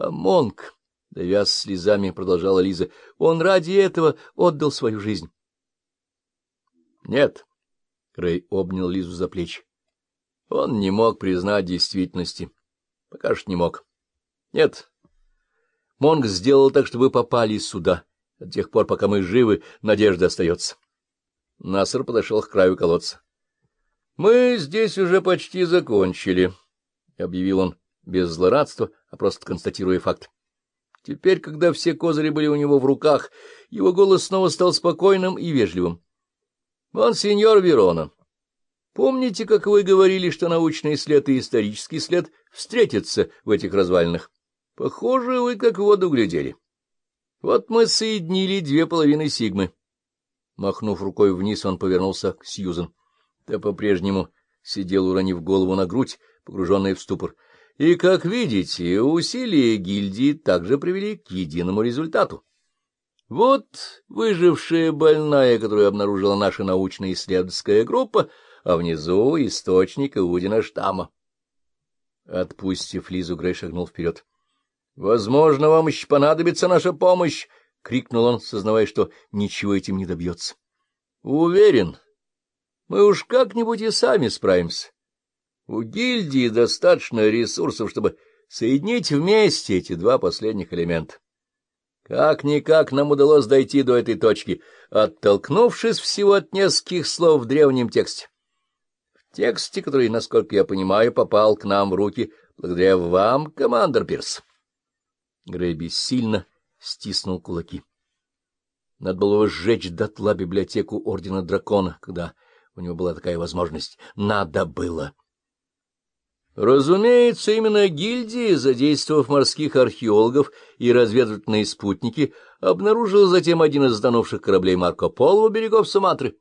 А Монк, давясь слезами, продолжала Лиза, он ради этого отдал свою жизнь. Нет, Рэй обнял Лизу за плечи. Он не мог признать действительности. Пока что не мог. Нет. Монг сделал так, что вы попали сюда. До тех пор, пока мы живы, надежда остается. Наср подошел к краю колодца. — Мы здесь уже почти закончили, — объявил он без злорадства, а просто констатируя факт. Теперь, когда все козыри были у него в руках, его голос снова стал спокойным и вежливым. — Монсеньор Верона, помните, как вы говорили, что научный след и исторический след встретятся в этих развалинах? Похоже, вы как в воду глядели. Вот мы соединили две половины сигмы. Махнув рукой вниз, он повернулся к Сьюзен. Та по-прежнему сидел, уронив голову на грудь, погруженная в ступор. И, как видите, усилия гильдии также привели к единому результату. Вот выжившая больная, которую обнаружила наша научно-исследовательская группа, а внизу источник Иудина штамма. Отпустив Лизу, Грей шагнул вперед. — Возможно, вам еще понадобится наша помощь, — крикнул он, сознавая, что ничего этим не добьется. — Уверен, мы уж как-нибудь и сами справимся. У гильдии достаточно ресурсов, чтобы соединить вместе эти два последних элемента. Как-никак нам удалось дойти до этой точки, оттолкнувшись всего от нескольких слов в древнем тексте. В тексте, который, насколько я понимаю, попал к нам в руки благодаря вам, командор Пирс. Грей сильно стиснул кулаки. Надо было сжечь дотла библиотеку Ордена Дракона, когда у него была такая возможность. Надо было. Разумеется, именно гильдия, задействовав морских археологов и разведывательные спутники, обнаружила затем один из сданувших кораблей Марко Поло у берегов Суматры.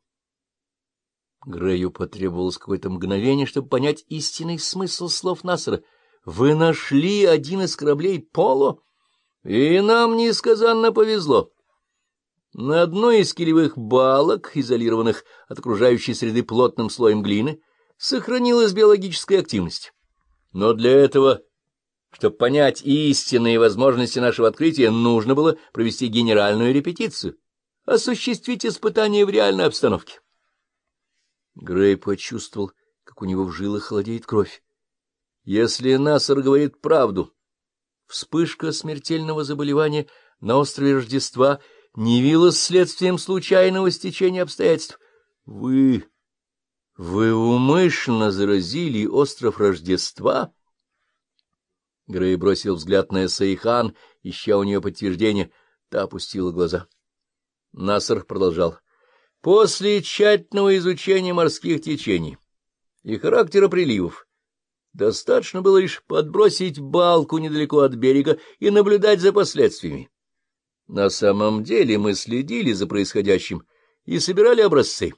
Грею потребовалось какое-то мгновение, чтобы понять истинный смысл слов Нассера. «Вы нашли один из кораблей Поло?» И нам несказанно повезло. На одной из килевых балок, изолированных от окружающей среды плотным слоем глины, сохранилась биологическая активность. Но для этого, чтобы понять истинные возможности нашего открытия, нужно было провести генеральную репетицию, осуществить испытания в реальной обстановке. Грей почувствовал, как у него в жилах холодеет кровь. Если Нассер говорит правду, Вспышка смертельного заболевания на острове Рождества не явилась следствием случайного стечения обстоятельств. Вы... вы умышленно заразили остров Рождества? Грей бросил взгляд на Саихан, ища у нее подтверждение. Та опустила глаза. Насар продолжал. После тщательного изучения морских течений и характера приливов, Достаточно было лишь подбросить балку недалеко от берега и наблюдать за последствиями. На самом деле мы следили за происходящим и собирали образцы.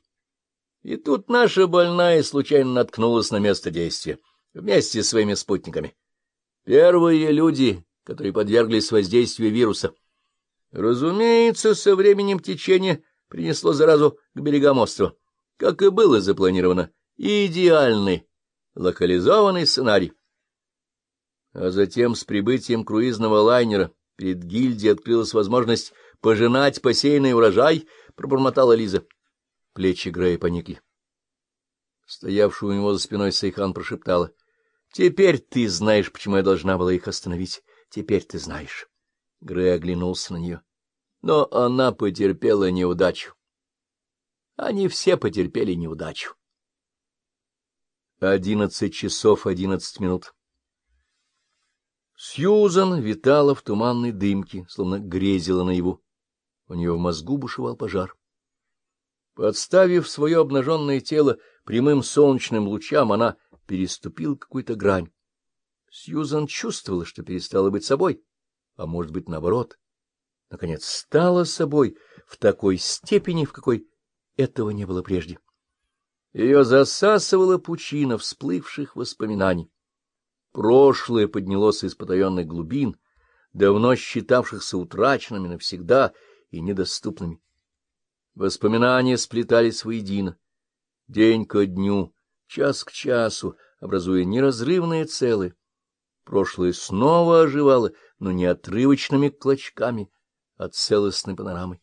И тут наша больная случайно наткнулась на место действия вместе с своими спутниками. Первые люди, которые подверглись воздействию вируса. Разумеется, со временем течение принесло заразу к берегам острова, как и было запланировано, идеальный локализованный сценарий. А затем с прибытием круизного лайнера перед гильдией открылась возможность пожинать посеянный урожай, пробормотала Лиза. Плечи Грея поникли. Стоявшая у него за спиной Сейхан прошептала. — Теперь ты знаешь, почему я должна была их остановить. Теперь ты знаешь. Грей оглянулся на нее. Но она потерпела неудачу. Они все потерпели неудачу. Одиннадцать часов одиннадцать минут. Сьюзан витала в туманной дымке, словно грезила наяву. У нее в мозгу бушевал пожар. Подставив свое обнаженное тело прямым солнечным лучам, она переступила какую-то грань. Сьюзан чувствовала, что перестала быть собой, а может быть, наоборот. Наконец, стала собой в такой степени, в какой этого не было прежде. Ее засасывала пучина всплывших воспоминаний. Прошлое поднялось из потаенных глубин, давно считавшихся утраченными навсегда и недоступными. Воспоминания сплетались воедино, день ко дню, час к часу, образуя неразрывное целое. Прошлое снова оживало, но не отрывочными клочками, а целостной панорамой.